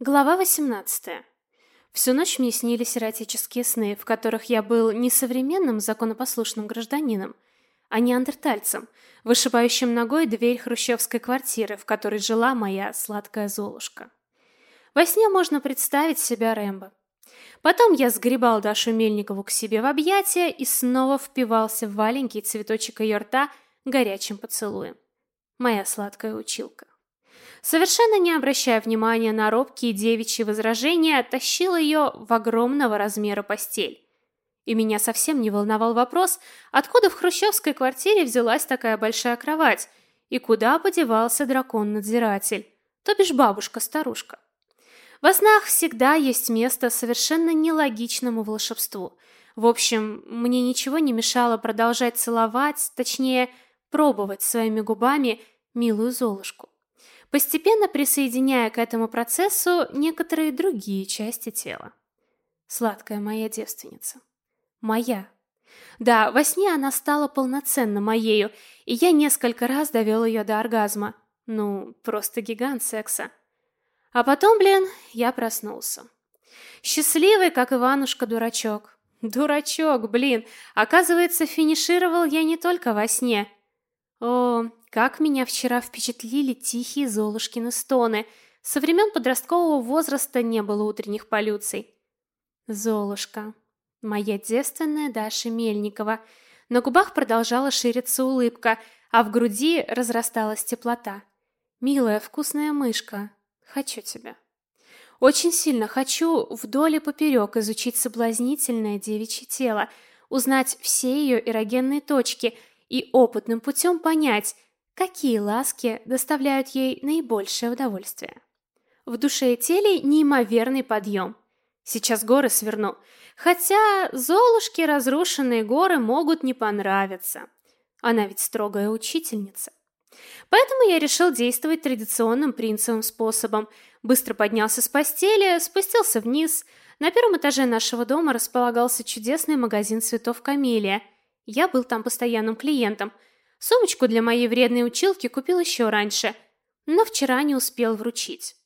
Глава 18. Всю ночь мне снились эротические сны, в которых я был не современным законопослушным гражданином, а неандертальцем, вышибающим ногой дверь хрущевской квартиры, в которой жила моя сладкая Золушка. Во сне можно представить себя Рэмбо. Потом я сгребал Дашу Мельникову к себе в объятия и снова впивался в маленький цветочек ее рта горячим поцелуем. Моя сладкая училка совершенно не обращая внимания на робкие девичьи возражения, тащил ее в огромного размера постель. И меня совсем не волновал вопрос, откуда в хрущевской квартире взялась такая большая кровать и куда подевался дракон-надзиратель, то бишь бабушка-старушка. Во снах всегда есть место совершенно нелогичному волшебству. В общем, мне ничего не мешало продолжать целовать, точнее, пробовать своими губами милую Золушку постепенно присоединяя к этому процессу некоторые другие части тела. Сладкая моя девственница. Моя. Да, во сне она стала полноценно моею, и я несколько раз довел ее до оргазма. Ну, просто гигант секса. А потом, блин, я проснулся. Счастливый, как Иванушка-дурачок. Дурачок, блин. Оказывается, финишировал я не только во сне. О, как меня вчера впечатлили тихие Золушкины стоны. Со времен подросткового возраста не было утренних полюций. Золушка. Моя девственная Даша Мельникова. На губах продолжала шириться улыбка, а в груди разрасталась теплота. Милая, вкусная мышка. Хочу тебя. Очень сильно хочу вдоль и поперек изучить соблазнительное девичье тело, узнать все ее эрогенные точки и опытным путем понять, какие ласки доставляют ей наибольшее удовольствие. В душе и теле неимоверный подъем. Сейчас горы сверну. Хотя Золушке разрушенные горы могут не понравиться. Она ведь строгая учительница. Поэтому я решил действовать традиционным принцевым способом. Быстро поднялся с постели, спустился вниз. На первом этаже нашего дома располагался чудесный магазин цветов «Камелия». Я был там постоянным клиентом – Сумочку для моей вредной училки купил еще раньше, но вчера не успел вручить.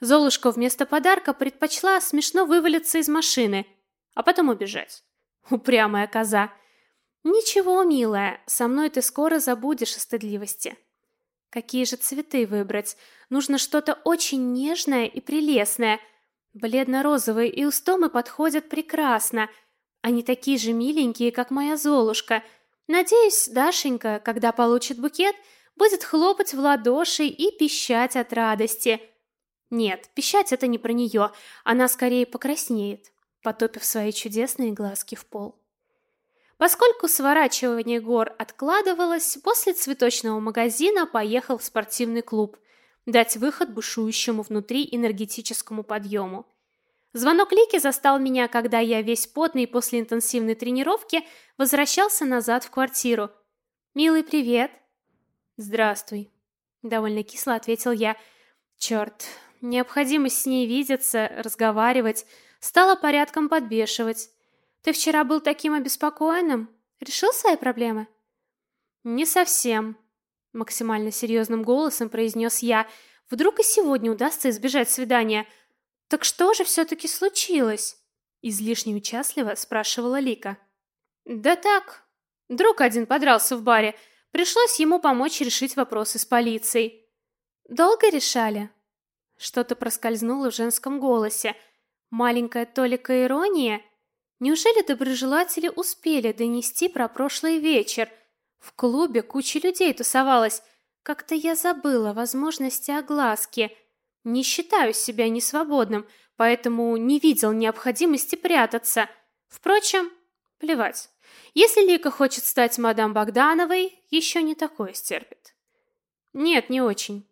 Золушка вместо подарка предпочла смешно вывалиться из машины, а потом убежать. Упрямая коза. Ничего, милая, со мной ты скоро забудешь о стыдливости. Какие же цветы выбрать? Нужно что-то очень нежное и прелестное. Бледно-розовые и устомы подходят прекрасно. Они такие же миленькие, как моя Золушка — Надеюсь, Дашенька, когда получит букет, будет хлопать в ладоши и пищать от радости. Нет, пищать это не про нее, она скорее покраснеет, потопив свои чудесные глазки в пол. Поскольку сворачивание гор откладывалось, после цветочного магазина поехал в спортивный клуб, дать выход бушующему внутри энергетическому подъему. Звонок Лики застал меня, когда я весь потный после интенсивной тренировки возвращался назад в квартиру. «Милый, привет!» «Здравствуй!» Довольно кисло ответил я. Черт, необходимость с ней видеться, разговаривать, стала порядком подбешивать. Ты вчера был таким обеспокоенным? Решил свои проблемы? Не совсем, максимально серьезным голосом произнес я. Вдруг и сегодня удастся избежать свидания – «Так что же все-таки случилось?» Излишне участливо спрашивала Лика. «Да так. Друг один подрался в баре. Пришлось ему помочь решить вопросы с полицией». «Долго решали?» Что-то проскользнуло в женском голосе. Маленькая толика ирония. Неужели доброжелатели успели донести про прошлый вечер? В клубе куча людей тусовалась. Как-то я забыла возможности огласки. Не считаю себя несвободным, поэтому не видел необходимости прятаться. Впрочем, плевать. Если Лика хочет стать мадам Богдановой, еще не такое стерпит. Нет, не очень.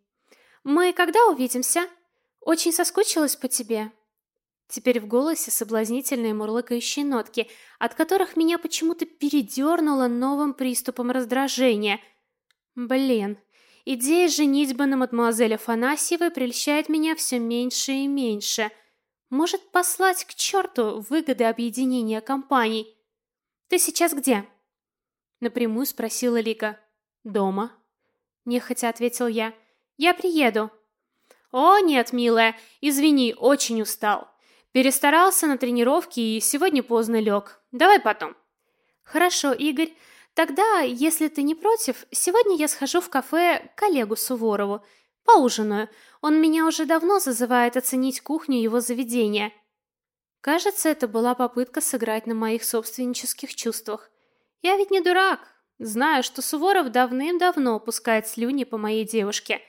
Мы когда увидимся? Очень соскучилась по тебе. Теперь в голосе соблазнительные мурлыкающие нотки, от которых меня почему-то передернуло новым приступом раздражения. Блин, Идея женитьбы на мадемуазель Афанасьевой прельщает меня все меньше и меньше. Может послать к черту выгоды объединения компаний. Ты сейчас где? Напрямую спросила Лика. Дома. Нехотя ответил я. Я приеду. О, нет, милая, извини, очень устал. Перестарался на тренировке и сегодня поздно лег. Давай потом. Хорошо, Игорь. Тогда, если ты не против, сегодня я схожу в кафе к коллегу Суворову. Поужинаю. Он меня уже давно зазывает оценить кухню его заведения. Кажется, это была попытка сыграть на моих собственнических чувствах. Я ведь не дурак. Знаю, что Суворов давным-давно пускает слюни по моей девушке.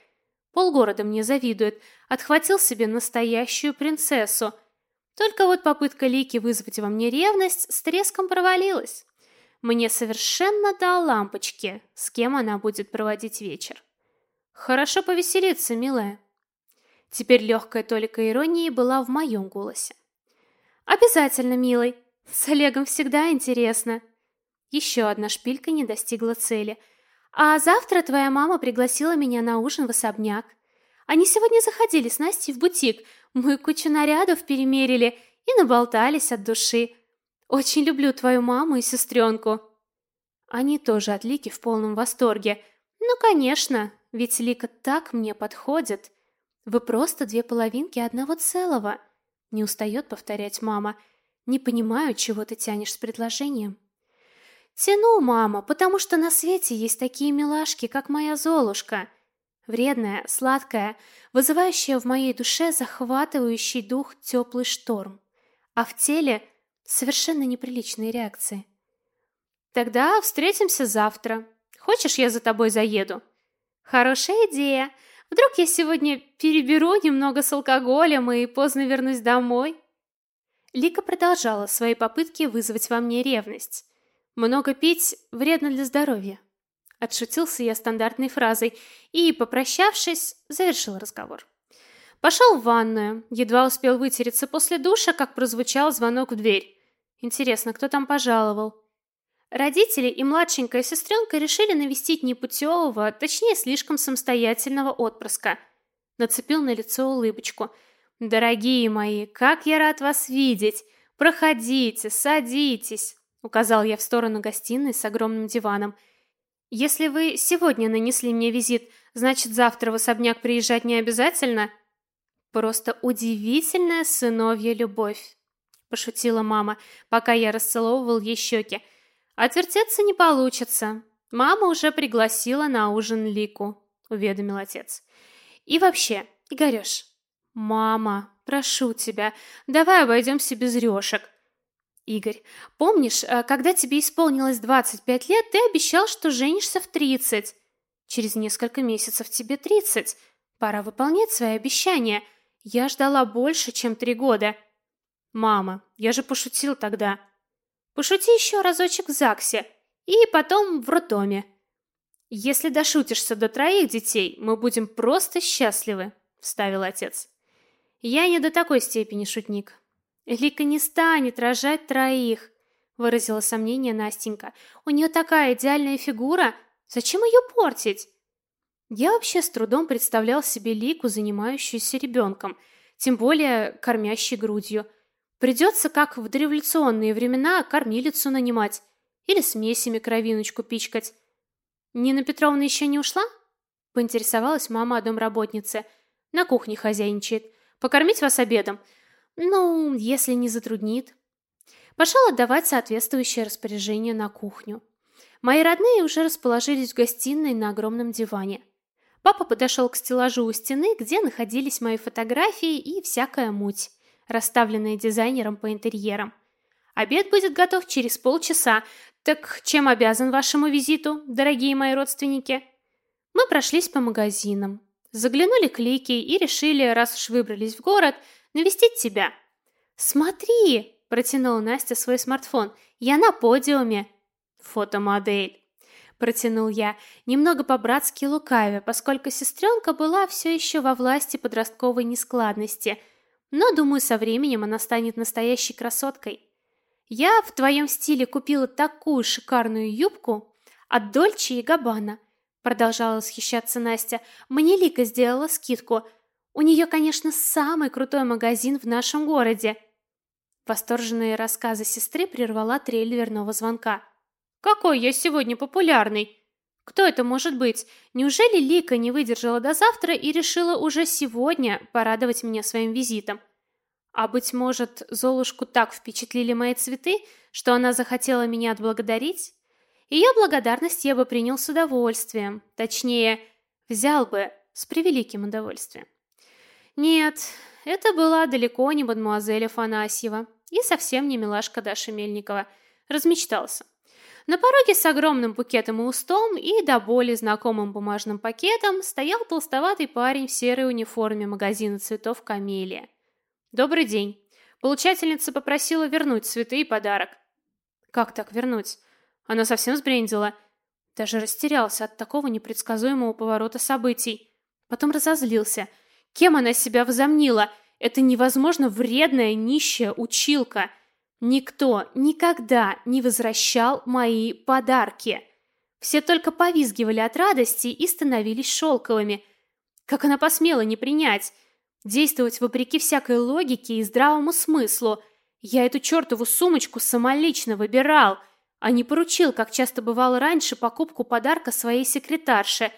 Полгорода мне завидует. Отхватил себе настоящую принцессу. Только вот попытка Лики вызвать во мне ревность с треском провалилась. Мне совершенно до лампочки, с кем она будет проводить вечер. Хорошо повеселиться, милая. Теперь легкая толика иронии была в моем голосе. Обязательно, милый. С Олегом всегда интересно. Еще одна шпилька не достигла цели. А завтра твоя мама пригласила меня на ужин в особняк. Они сегодня заходили с Настей в бутик. Мы кучу нарядов перемерили и наболтались от души. Очень люблю твою маму и сестренку. Они тоже от Лики в полном восторге. Ну, конечно, ведь Лика так мне подходит. Вы просто две половинки одного целого. Не устает повторять мама. Не понимаю, чего ты тянешь с предложением. Тяну, мама, потому что на свете есть такие милашки, как моя Золушка. Вредная, сладкая, вызывающая в моей душе захватывающий дух теплый шторм. А в теле совершенно неприличные реакции. Тогда встретимся завтра. Хочешь, я за тобой заеду? Хорошая идея. Вдруг я сегодня переберу немного с алкоголем и поздно вернусь домой? Лика продолжала свои попытки вызвать во мне ревность. Много пить вредно для здоровья. Отшутился я стандартной фразой и, попрощавшись, завершил разговор. Пошел в ванную, едва успел вытереться после душа, как прозвучал звонок в дверь. Интересно, кто там пожаловал? Родители и младшенькая сестренка решили навестить непутевого, точнее, слишком самостоятельного отпрыска. Нацепил на лицо улыбочку. «Дорогие мои, как я рад вас видеть! Проходите, садитесь!» Указал я в сторону гостиной с огромным диваном. «Если вы сегодня нанесли мне визит, значит, завтра в особняк приезжать не обязательно?» «Просто удивительная сыновья любовь», — пошутила мама, пока я расцеловывал ей щеки. «Отвертеться не получится. Мама уже пригласила на ужин Лику», — уведомил отец. «И вообще, Игорёш...» «Мама, прошу тебя, давай обойдемся без рёшек», Игорь, помнишь, э, когда тебе исполнилось 25 лет, ты обещал, что женишься в 30. Через несколько месяцев тебе 30. Пора выполнять свои обещания. Я ждала больше, чем три года. Мама, я же пошутил тогда. Пошути еще разочек в ЗАГСе и потом в роддоме. Если дошутишься до троих детей, мы будем просто счастливы, вставил отец. Я не до такой степени шутник. Лика не станет рожать троих, выразила сомнение Настенька. У нее такая идеальная фигура, зачем ее портить? Я вообще с трудом представлял себе Лику, занимающуюся ребенком, тем более кормящей грудью. Придется, как в дореволюционные времена, кормилицу нанимать или смесями кровиночку пичкать. Нина Петровна еще не ушла? Поинтересовалась мама о домработнице. На кухне хозяйничает. Покормить вас обедом. Ну, если не затруднит. Пошел отдавать соответствующее распоряжение на кухню. Мои родные уже расположились в гостиной на огромном диване. Папа подошел к стеллажу у стены, где находились мои фотографии и всякая муть, расставленная дизайнером по интерьерам. Обед будет готов через полчаса. Так чем обязан вашему визиту, дорогие мои родственники? Мы прошлись по магазинам, заглянули к Лике и решили, раз уж выбрались в город, навестить тебя. Смотри, протянула Настя свой смартфон. Я на подиуме. Фотомодель. Протянул я, немного по-братски лукавя, поскольку сестренка была все еще во власти подростковой нескладности. Но, думаю, со временем она станет настоящей красоткой. Я в твоем стиле купила такую шикарную юбку от Дольче и Габбана. Продолжала восхищаться Настя. Мне Лика сделала скидку – у нее, конечно, самый крутой магазин в нашем городе. Восторженные рассказы сестры прервала трель дверного звонка. Какой я сегодня популярный, Кто это может быть? Неужели Лика не выдержала до завтра и решила уже сегодня порадовать меня своим визитом? А быть может, Золушку так впечатлили мои цветы, что она захотела меня отблагодарить? Ее благодарность я бы принял с удовольствием, точнее, взял бы с превеликим удовольствием. Нет, это была далеко не мадмуазель Афанасьева и совсем не милашка Даша Мельникова. Размечтался. На пороге с огромным букетом и устом и до боли знакомым бумажным пакетом стоял толстоватый парень в серой униформе магазина цветов «Камелия». «Добрый день. Получательница попросила вернуть цветы и подарок». «Как так вернуть?» Она совсем сбрендила. Даже растерялся от такого непредсказуемого поворота событий. Потом разозлился. Кем она себя возомнила? Это невозможно вредная, нищая училка. Никто никогда не возвращал мои подарки. Все только повизгивали от радости и становились шелковыми. Как она посмела не принять? Действовать вопреки всякой логике и здравому смыслу. Я эту чертову сумочку самолично выбирал, а не поручил, как часто бывало раньше, покупку подарка своей секретарше.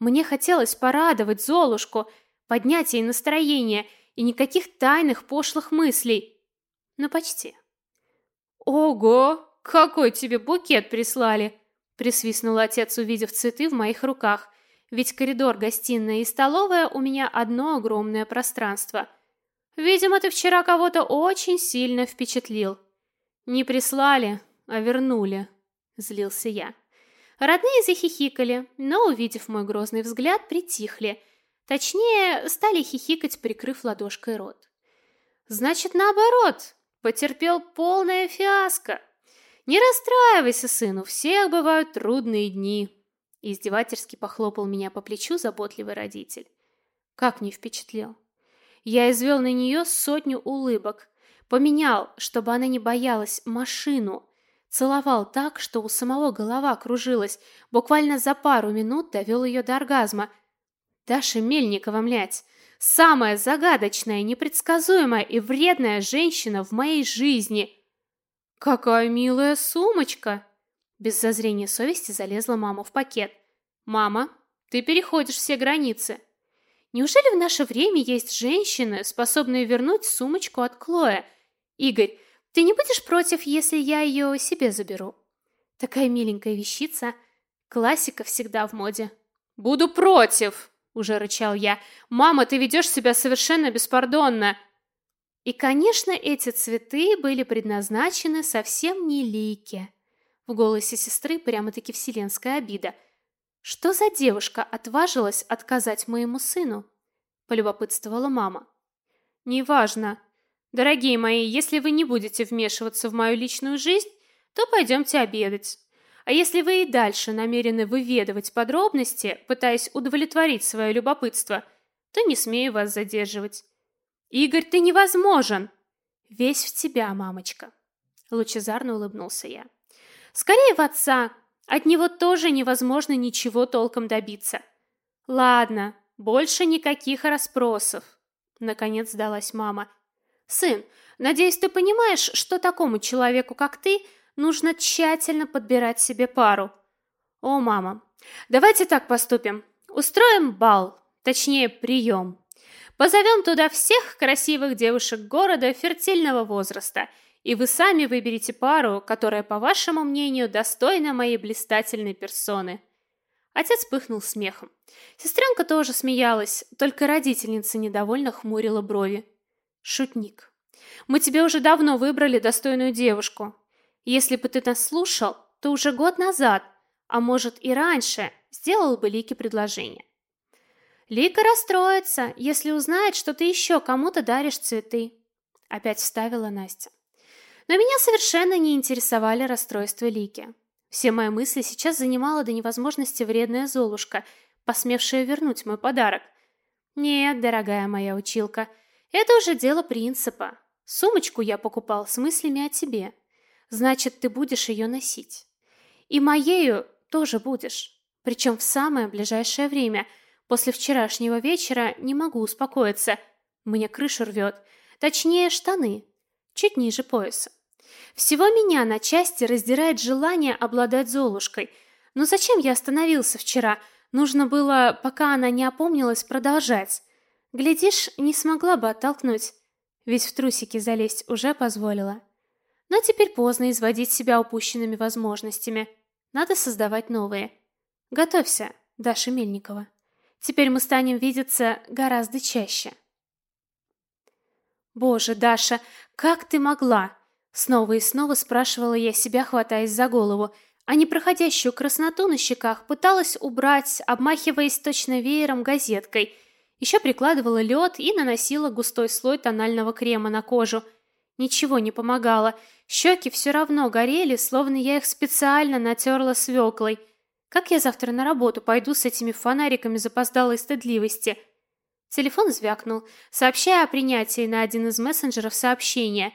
Мне хотелось порадовать Золушку, поднять ей настроение и никаких тайных пошлых мыслей. Но почти. «Ого, какой тебе букет прислали!» Присвистнул отец, увидев цветы в моих руках. Ведь коридор, гостиная и столовая у меня одно огромное пространство. Видимо, ты вчера кого-то очень сильно впечатлил. Не прислали, а вернули, злился я. Родные захихикали, но, увидев мой грозный взгляд, притихли. Точнее, стали хихикать, прикрыв ладошкой рот. Значит, наоборот, Потерпел полное фиаско. Не расстраивайся, сын, у всех бывают трудные дни. Издевательски похлопал меня по плечу заботливый родитель. Как не впечатлил. Я извел на нее сотню улыбок. Поменял, чтобы она не боялась, машину. Целовал так, что у самого голова кружилась. Буквально за пару минут довел ее до оргазма. Даша Мельникова, млять, Самая загадочная, непредсказуемая и вредная женщина в моей жизни. Какая милая сумочка. Без зазрения совести залезла мама в пакет. Мама, ты переходишь все границы. Неужели в наше время есть женщины, способные вернуть сумочку от Клоя? Игорь, ты не будешь против, если я ее себе заберу? Такая миленькая вещица. Классика всегда в моде. Буду против, уже рычал я. Мама, ты ведешь себя совершенно беспардонно. И, конечно, эти цветы были предназначены совсем не Лике. В голосе сестры прямо-таки вселенская обида. Что за девушка отважилась отказать моему сыну? полюбопытствовала мама. Неважно. Дорогие мои, если вы не будете вмешиваться в мою личную жизнь, то пойдемте обедать. А если вы и дальше намерены выведывать подробности, пытаясь удовлетворить свое любопытство, то не смею вас задерживать. Игорь, ты невозможен. Весь в тебя, мамочка. Лучезарно улыбнулся я. Скорее в отца. От него тоже невозможно ничего толком добиться. Ладно, больше никаких расспросов. Наконец сдалась мама. Сын, надеюсь, ты понимаешь, что такому человеку, как ты, нужно тщательно подбирать себе пару. О, мама, давайте так поступим. Устроим бал, точнее, прием. Позовем туда всех красивых девушек города фертильного возраста, и вы сами выберете пару, которая, по вашему мнению, достойна моей блистательной персоны. Отец пыхнул смехом. Сестренка тоже смеялась, только родительница недовольно хмурила брови. Шутник. Мы тебе уже давно выбрали достойную девушку. Если бы ты нас слушал, то уже год назад, а может и раньше, сделал бы Лике предложение. Лика расстроится, если узнает, что ты еще кому-то даришь цветы. Опять вставила Настя. Но меня совершенно не интересовали расстройства Лики. Все мои мысли сейчас занимала до невозможности вредная Золушка, посмевшая вернуть мой подарок. Нет, дорогая моя училка, это уже дело принципа. Сумочку я покупал с мыслями о тебе. Значит, ты будешь ее носить. И моею тоже будешь. Причем в самое ближайшее время. После вчерашнего вечера не могу успокоиться. Мне крышу рвет. Точнее, штаны. Чуть ниже пояса. Всего меня на части раздирает желание обладать Золушкой. Но зачем я остановился вчера? Нужно было, пока она не опомнилась, продолжать. Глядишь, не смогла бы оттолкнуть. Ведь в трусики залезть уже позволила. Но теперь поздно изводить себя упущенными возможностями. Надо создавать новые. Готовься, Даша Мельникова. Теперь мы станем видеться гораздо чаще. Боже, Даша, как ты могла? Снова и снова спрашивала я себя, хватаясь за голову, а непроходящую красноту на щеках пыталась убрать, обмахиваясь точно веером газеткой. Еще прикладывала лед и наносила густой слой тонального крема на кожу. Ничего не помогало. Щеки все равно горели, словно я их специально натерла свеклой. Как я завтра на работу пойду с этими фонариками запоздалой стыдливости? Телефон звякнул, сообщая о принятии на один из мессенджеров сообщения.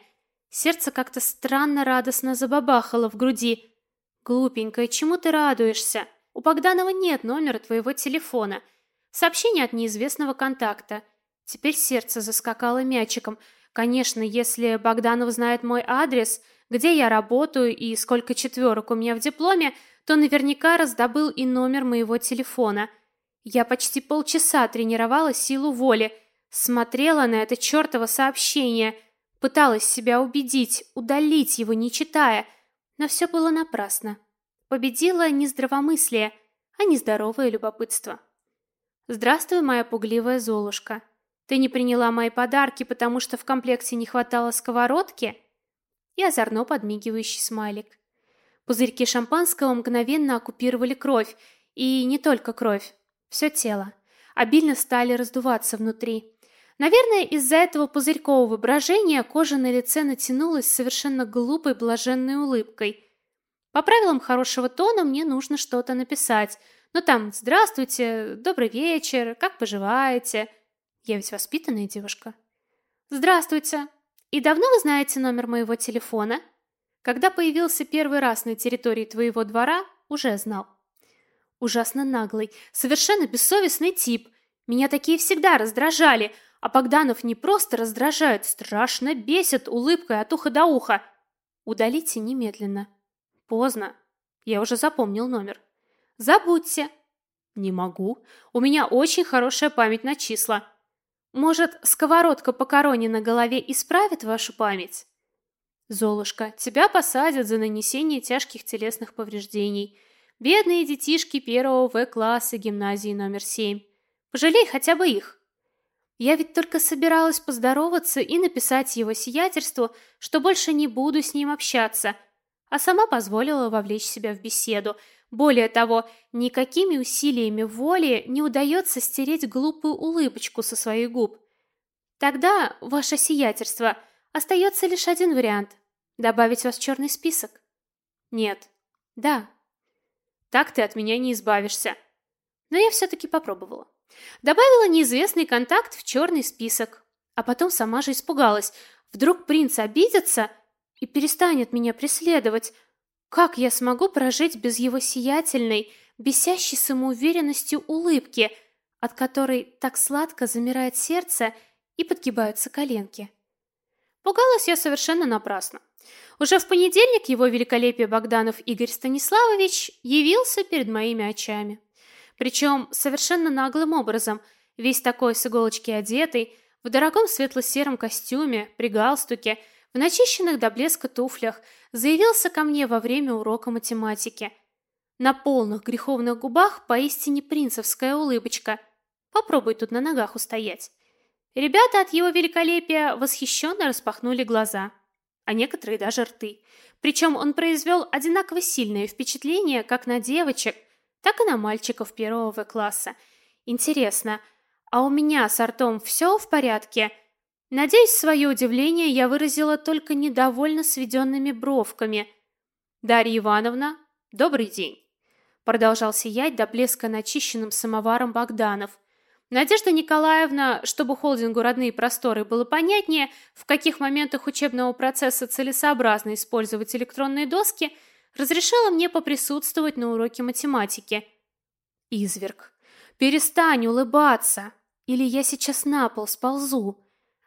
Сердце как-то странно радостно забабахало в груди. Глупенькая, чему ты радуешься? У Богданова нет номера твоего телефона. Сообщение от неизвестного контакта. Теперь сердце заскакало мячиком. Конечно, если Богданов знает мой адрес, где я работаю и сколько четверок у меня в дипломе, то наверняка раздобыл и номер моего телефона. Я почти полчаса тренировала силу воли, смотрела на это чёртово сообщение, пыталась себя убедить, удалить его, не читая, но все было напрасно. Победило не здравомыслие, а нездоровое любопытство. Здравствуй, моя пугливая Золушка. Ты не приняла мои подарки, потому что в комплекте не хватало сковородки? И озорно подмигивающий смайлик. Пузырьки шампанского мгновенно оккупировали кровь, и не только кровь, все тело. Обильно стали раздуваться внутри. Наверное, из-за этого пузырькового брожения кожа на лице натянулась совершенно глупой блаженной улыбкой. По правилам хорошего тона мне нужно что-то написать. Ну там «Здравствуйте», «Добрый вечер», «Как поживаете?» Я ведь воспитанная девушка. «Здравствуйте. И давно вы знаете номер моего телефона?» Когда появился первый раз на территории твоего двора, уже знал. Ужасно наглый, совершенно бессовестный тип. Меня такие всегда раздражали, а Богданов не просто раздражает, страшно бесит улыбкой от уха до уха. Удалите немедленно. Поздно. Я уже запомнил номер. Забудьте. Не могу. У меня очень хорошая память на числа. Может, сковородка по короне на голове исправит вашу память? Золушка, тебя посадят за нанесение тяжких телесных повреждений. Бедные детишки первого В-класса гимназии номер семь. Пожалей хотя бы их. Я ведь только собиралась поздороваться и написать его сиятельству, что больше не буду с ним общаться, а сама позволила вовлечь себя в беседу. Более того, никакими усилиями воли не удается стереть глупую улыбочку со своих губ. Тогда, ваше сиятельство, остается лишь один вариант Добавить вас в черный список? Нет. Да. Так ты от меня не избавишься. Но я все-таки попробовала. Добавила неизвестный контакт в черный список. А потом сама же испугалась. Вдруг принц обидится и перестанет меня преследовать. Как я смогу прожить без его сиятельной, бесящей самоуверенностью улыбки, от которой так сладко замирает сердце и подгибаются коленки? Пугалась я совершенно напрасно. Уже в понедельник его великолепие Богданов Игорь Станиславович явился перед моими очами. Причем совершенно наглым образом, весь такой с иголочки одетый, в дорогом светло-сером костюме, при галстуке, в начищенных до блеска туфлях, заявился ко мне во время урока математики. На полных греховных губах поистине принцевская улыбочка. Попробуй тут на ногах устоять. Ребята от его великолепия восхищенно распахнули глаза а некоторые даже рты. Причем он произвел одинаково сильное впечатление как на девочек, так и на мальчиков первого В-класса. Интересно, а у меня с ртом все в порядке? Надеюсь, свое удивление я выразила только недовольно сведенными бровками. Дарья Ивановна, добрый день. Продолжал сиять до блеска начищенным самоваром Богданов. Надежда Николаевна, чтобы холдингу «Родные просторы» было понятнее, в каких моментах учебного процесса целесообразно использовать электронные доски, разрешила мне поприсутствовать на уроке математики. Изверг, перестань улыбаться, или я сейчас на пол сползу.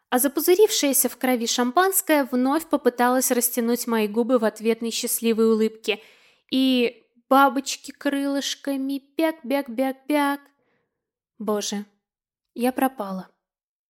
А запузырившаяся в крови шампанское вновь попыталась растянуть мои губы в ответной счастливой улыбке. И бабочки крылышками, бяк-бяк-бяк-бяк. Боже, я пропала.